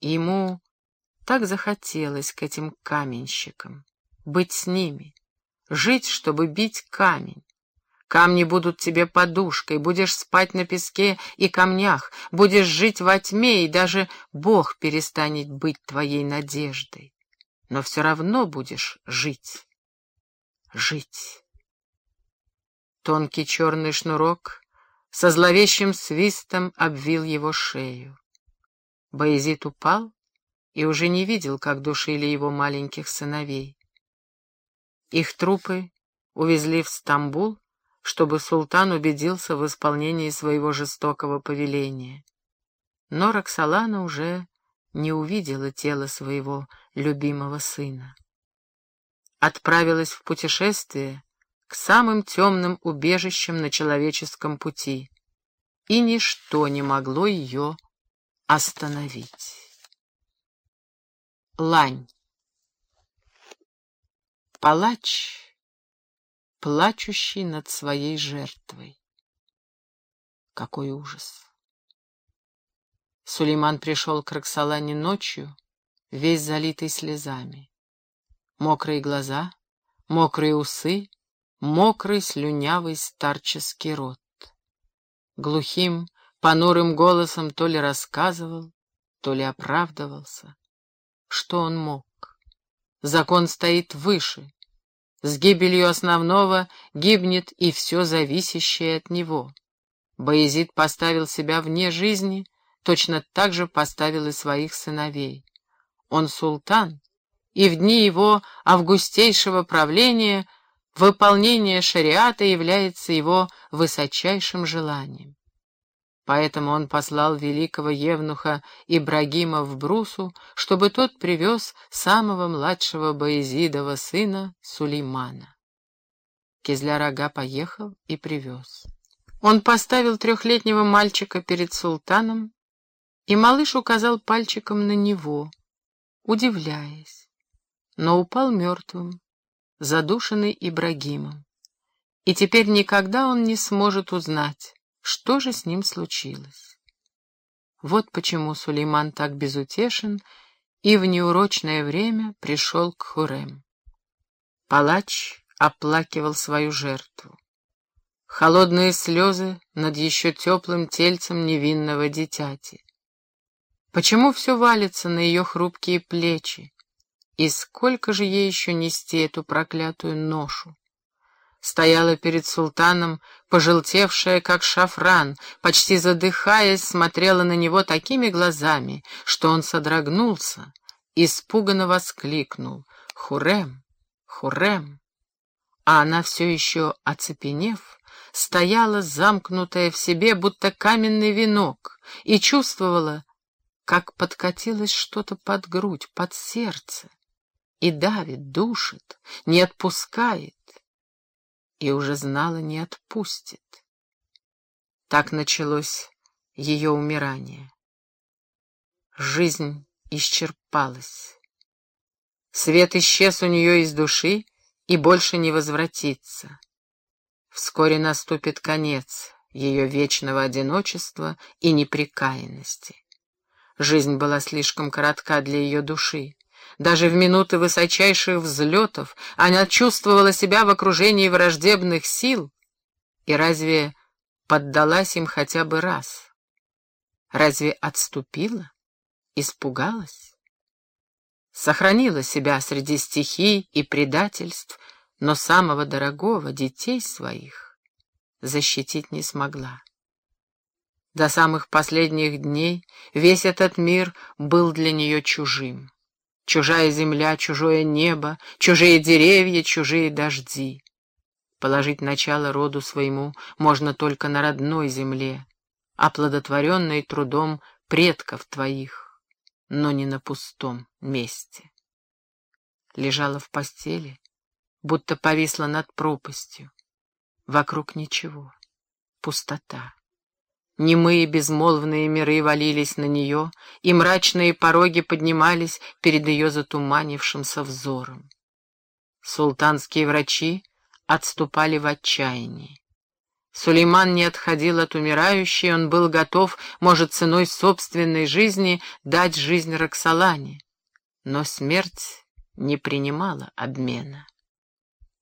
И ему так захотелось к этим каменщикам, быть с ними, жить, чтобы бить камень. Камни будут тебе подушкой, будешь спать на песке и камнях, будешь жить во тьме, и даже Бог перестанет быть твоей надеждой. Но все равно будешь жить. Жить. Тонкий черный шнурок со зловещим свистом обвил его шею. Боязид упал и уже не видел, как душили его маленьких сыновей. Их трупы увезли в Стамбул, чтобы султан убедился в исполнении своего жестокого повеления. Но Роксолана уже не увидела тело своего любимого сына. Отправилась в путешествие к самым темным убежищам на человеческом пути, и ничто не могло ее остановить. Лань Палач плачущий над своей жертвой. Какой ужас! Сулейман пришел к Роксолане ночью, весь залитый слезами. Мокрые глаза, мокрые усы, мокрый слюнявый старческий рот. Глухим, понурым голосом то ли рассказывал, то ли оправдывался. Что он мог? Закон стоит выше, с гибелью основного гибнет и все зависящее от него. Боязид поставил себя вне жизни, точно так же поставил и своих сыновей. Он султан, и в дни его августейшего правления выполнение шариата является его высочайшим желанием. Поэтому он послал великого евнуха Ибрагима в Брусу, чтобы тот привез самого младшего Боязидова сына Сулеймана. Кизляр-ага поехал и привез. Он поставил трехлетнего мальчика перед султаном, и малыш указал пальчиком на него, удивляясь, но упал мертвым, задушенный Ибрагимом. И теперь никогда он не сможет узнать, что же с ним случилось? Вот почему Сулейман так безутешен и в неурочное время пришел к Хурем. Палач оплакивал свою жертву. Холодные слезы над еще теплым тельцем невинного дитяти. Почему все валится на ее хрупкие плечи? И сколько же ей еще нести эту проклятую ношу? Стояла перед султаном, пожелтевшая, как шафран, почти задыхаясь, смотрела на него такими глазами, что он содрогнулся, испуганно воскликнул «Хурем! Хурем!» А она все еще, оцепенев, стояла, замкнутая в себе, будто каменный венок, и чувствовала, как подкатилось что-то под грудь, под сердце, и давит, душит, не отпускает, и уже знала, не отпустит. Так началось ее умирание. Жизнь исчерпалась. Свет исчез у нее из души и больше не возвратится. Вскоре наступит конец ее вечного одиночества и неприкаянности. Жизнь была слишком коротка для ее души. Даже в минуты высочайших взлетов она чувствовала себя в окружении враждебных сил. И разве поддалась им хотя бы раз? Разве отступила? Испугалась? Сохранила себя среди стихий и предательств, но самого дорогого, детей своих, защитить не смогла. До самых последних дней весь этот мир был для нее чужим. Чужая земля, чужое небо, чужие деревья, чужие дожди. Положить начало роду своему можно только на родной земле, оплодотворенной трудом предков твоих, но не на пустом месте. Лежала в постели, будто повисла над пропастью. Вокруг ничего, пустота. Немые безмолвные миры валились на нее, и мрачные пороги поднимались перед ее затуманившимся взором. Султанские врачи отступали в отчаянии. Сулейман не отходил от умирающей, он был готов, может, ценой собственной жизни, дать жизнь Роксолане. Но смерть не принимала обмена.